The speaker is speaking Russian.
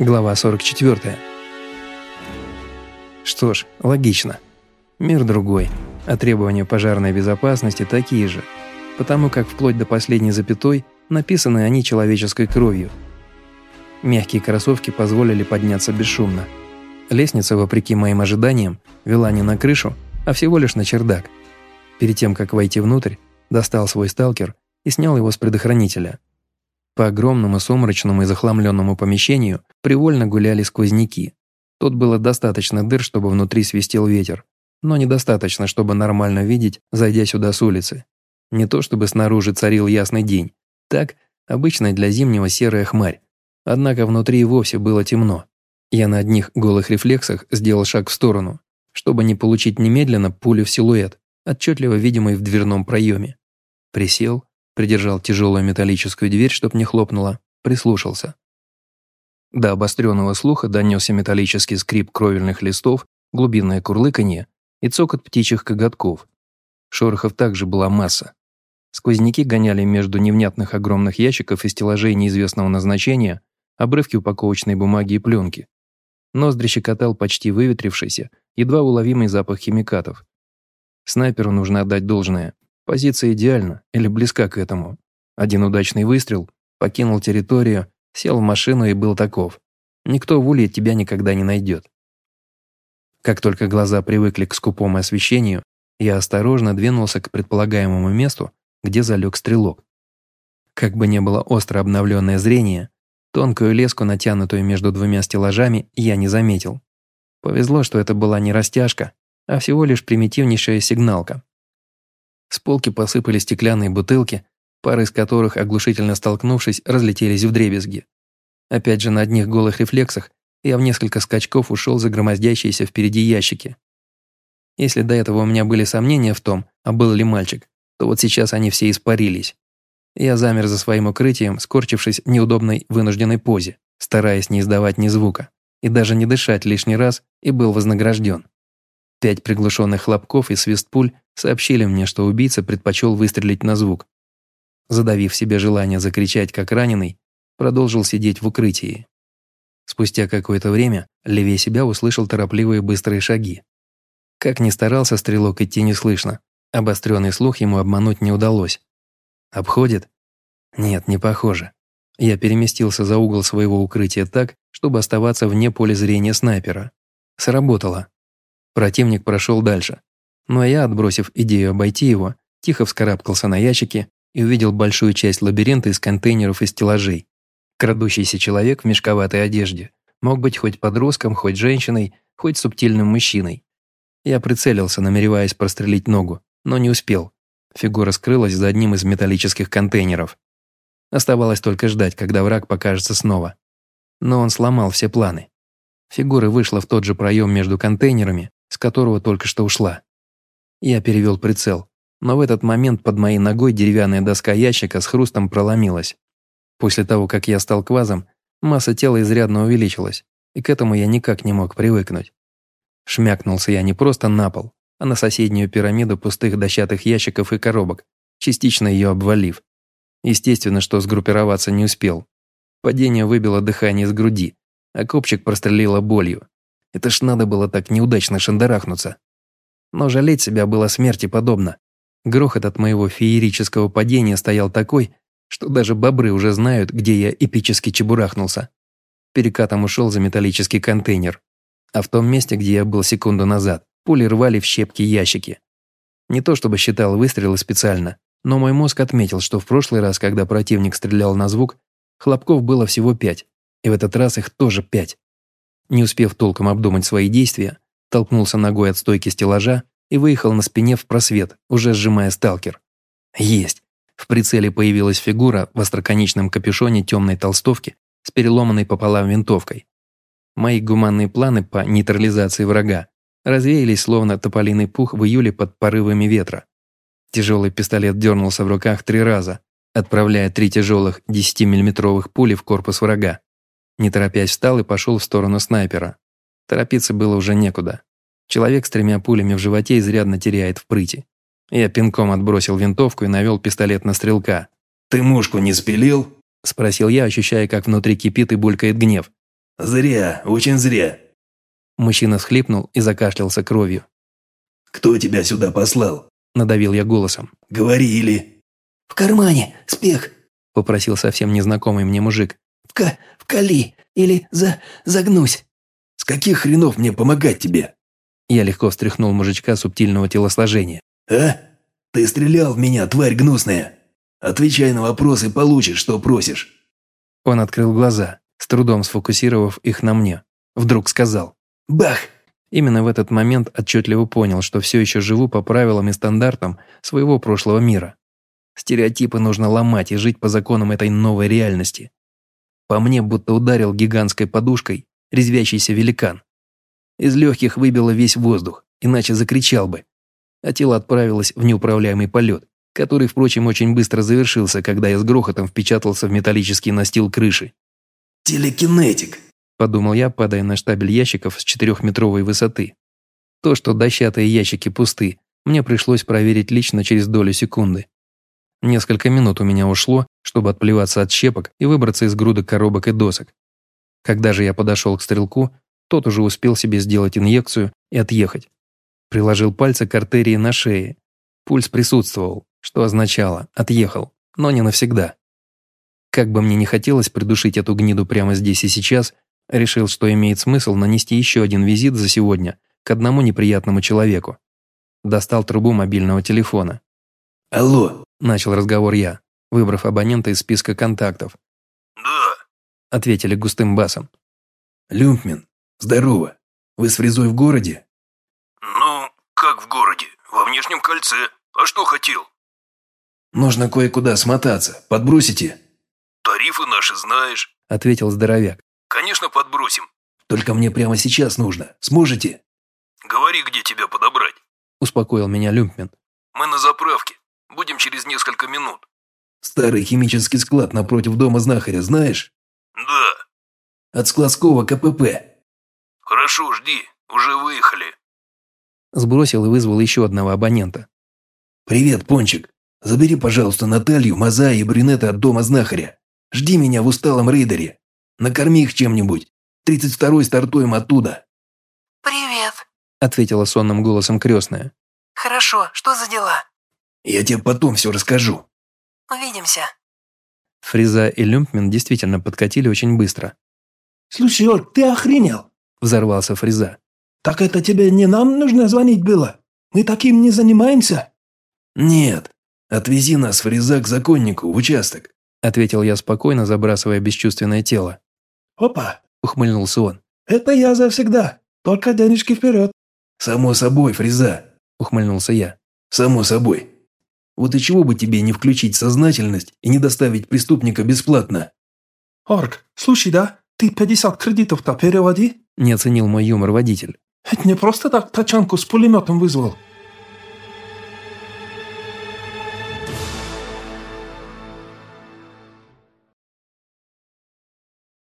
Глава 44. Что ж, логично. Мир другой, а требования пожарной безопасности такие же, потому как вплоть до последней запятой написаны они человеческой кровью. Мягкие кроссовки позволили подняться бесшумно. Лестница, вопреки моим ожиданиям, вела не на крышу, а всего лишь на чердак. Перед тем, как войти внутрь, достал свой сталкер и снял его с предохранителя – по огромному сумрачному и захламленному помещению привольно гуляли сквозняки. Тут было достаточно дыр, чтобы внутри свистел ветер, но недостаточно, чтобы нормально видеть, зайдя сюда с улицы. Не то чтобы снаружи царил ясный день. Так, обычная для зимнего серая хмарь. Однако внутри и вовсе было темно. Я на одних голых рефлексах сделал шаг в сторону, чтобы не получить немедленно пулю в силуэт, отчетливо видимый в дверном проеме. Присел, Придержал тяжелую металлическую дверь, чтоб не хлопнула. Прислушался. До обостренного слуха донесся металлический скрип кровельных листов, глубинное курлыканье и цокот птичьих коготков. Шорохов также была масса. Сквозняки гоняли между невнятных огромных ящиков и стеллажей неизвестного назначения обрывки упаковочной бумаги и пленки. Ноздри щекотал почти выветрившийся, едва уловимый запах химикатов. Снайперу нужно отдать должное. Позиция идеальна или близка к этому. Один удачный выстрел, покинул территорию, сел в машину и был таков. Никто в улье тебя никогда не найдет. Как только глаза привыкли к скупому освещению, я осторожно двинулся к предполагаемому месту, где залег стрелок. Как бы не было остро обновленное зрение, тонкую леску, натянутую между двумя стеллажами, я не заметил. Повезло, что это была не растяжка, а всего лишь примитивнейшая сигналка. С полки посыпали стеклянные бутылки, пары из которых, оглушительно столкнувшись, разлетелись в дребезги. Опять же, на одних голых рефлексах я в несколько скачков ушел за громоздящиеся впереди ящики. Если до этого у меня были сомнения в том, а был ли мальчик, то вот сейчас они все испарились. Я замер за своим укрытием, скорчившись в неудобной вынужденной позе, стараясь не издавать ни звука, и даже не дышать лишний раз, и был вознагражден. Пять приглушенных хлопков и свист пуль сообщили мне, что убийца предпочел выстрелить на звук. Задавив себе желание закричать, как раненый, продолжил сидеть в укрытии. Спустя какое-то время левее себя услышал торопливые быстрые шаги. Как ни старался стрелок идти не слышно, обостренный слух ему обмануть не удалось. Обходит? Нет, не похоже. Я переместился за угол своего укрытия так, чтобы оставаться вне поля зрения снайпера. Сработало. Противник прошел дальше. Ну а я, отбросив идею обойти его, тихо вскарабкался на ящики и увидел большую часть лабиринта из контейнеров и стеллажей. Крадущийся человек в мешковатой одежде мог быть хоть подростком, хоть женщиной, хоть субтильным мужчиной. Я прицелился, намереваясь прострелить ногу, но не успел. Фигура скрылась за одним из металлических контейнеров. Оставалось только ждать, когда враг покажется снова. Но он сломал все планы. Фигура вышла в тот же проем между контейнерами, с которого только что ушла. Я перевел прицел, но в этот момент под моей ногой деревянная доска ящика с хрустом проломилась. После того, как я стал квазом, масса тела изрядно увеличилась, и к этому я никак не мог привыкнуть. Шмякнулся я не просто на пол, а на соседнюю пирамиду пустых дощатых ящиков и коробок, частично ее обвалив. Естественно, что сгруппироваться не успел. Падение выбило дыхание из груди, а копчик прострелило болью. Это ж надо было так неудачно шандарахнуться. Но жалеть себя было смерти подобно. Грохот от моего феерического падения стоял такой, что даже бобры уже знают, где я эпически чебурахнулся. Перекатом ушел за металлический контейнер. А в том месте, где я был секунду назад, пули рвали в щепки ящики. Не то чтобы считал выстрелы специально, но мой мозг отметил, что в прошлый раз, когда противник стрелял на звук, хлопков было всего пять, и в этот раз их тоже пять. Не успев толком обдумать свои действия, толкнулся ногой от стойки стеллажа и выехал на спине в просвет, уже сжимая сталкер. Есть! В прицеле появилась фигура в остроконечном капюшоне темной толстовки с переломанной пополам винтовкой. Мои гуманные планы по нейтрализации врага развеялись словно тополиный пух в июле под порывами ветра. Тяжелый пистолет дернулся в руках три раза, отправляя три тяжелых 10-миллиметровых пули в корпус врага. Не торопясь встал и пошел в сторону снайпера. Торопиться было уже некуда. Человек с тремя пулями в животе изрядно теряет в прыти. Я пинком отбросил винтовку и навел пистолет на стрелка. «Ты мушку не спилил?» – спросил я, ощущая, как внутри кипит и булькает гнев. Зря, очень зря. Мужчина схлипнул и закашлялся кровью. Кто тебя сюда послал? Надавил я голосом. Говори или... В кармане, спех, попросил совсем незнакомый мне мужик. В, ка в кали или за загнусь. С каких хренов мне помогать тебе? Я легко встряхнул мужичка субтильного телосложения. А? Ты стрелял в меня, тварь гнусная. Отвечай на вопросы, получишь, что просишь. Он открыл глаза, с трудом сфокусировав их на мне. Вдруг сказал. Бах! Именно в этот момент отчетливо понял, что все еще живу по правилам и стандартам своего прошлого мира. Стереотипы нужно ломать и жить по законам этой новой реальности. По мне будто ударил гигантской подушкой резвящийся великан. Из легких выбило весь воздух, иначе закричал бы. А тело отправилось в неуправляемый полет, который, впрочем, очень быстро завершился, когда я с грохотом впечатался в металлический настил крыши. «Телекинетик», – подумал я, падая на штабель ящиков с четырехметровой высоты. То, что дощатые ящики пусты, мне пришлось проверить лично через долю секунды. Несколько минут у меня ушло, чтобы отплеваться от щепок и выбраться из груды коробок и досок. Когда же я подошел к стрелку, тот уже успел себе сделать инъекцию и отъехать. Приложил пальцы к артерии на шее. Пульс присутствовал, что означало «отъехал», но не навсегда. Как бы мне не хотелось придушить эту гниду прямо здесь и сейчас, решил, что имеет смысл нанести еще один визит за сегодня к одному неприятному человеку. Достал трубу мобильного телефона. «Алло!» – начал разговор я, выбрав абонента из списка контактов. «Да!» – ответили густым басом. «Люмпмен, здорово. Вы с Фризой в городе?» «Ну, как в городе? Во внешнем кольце. А что хотел?» «Нужно кое-куда смотаться. Подбросите?» «Тарифы наши знаешь», – ответил здоровяк. «Конечно, подбросим». «Только мне прямо сейчас нужно. Сможете?» «Говори, где тебя подобрать», – успокоил меня Люмпмен. «Мы на заправке. Несколько минут». «Старый химический склад напротив дома знахаря, знаешь?» «Да». «От складского КПП». «Хорошо, жди. Уже выехали». Сбросил и вызвал еще одного абонента. «Привет, Пончик. Забери, пожалуйста, Наталью, Маза и Брюнета от дома знахаря. Жди меня в усталом рейдере. Накорми их чем-нибудь. Тридцать второй стартуем оттуда». «Привет», — ответила сонным голосом крестная. «Хорошо, что за дела?» «Я тебе потом все расскажу». «Увидимся». Фриза и Люмпмен действительно подкатили очень быстро. «Слушай, Оль, ты охренел?» – взорвался Фриза. «Так это тебе не нам нужно звонить было? Мы таким не занимаемся?» «Нет, отвези нас, Фриза, к законнику, в участок», – ответил я спокойно, забрасывая бесчувственное тело. «Опа!» – ухмыльнулся он. «Это я завсегда. Только денежки вперед». «Само собой, Фриза», – ухмыльнулся я. «Само собой. Вот и чего бы тебе не включить сознательность и не доставить преступника бесплатно?» «Орк, слушай, да? Ты 50 кредитов-то переводи». Не оценил мой юмор водитель. Это не просто так тачанку с пулеметом вызвал.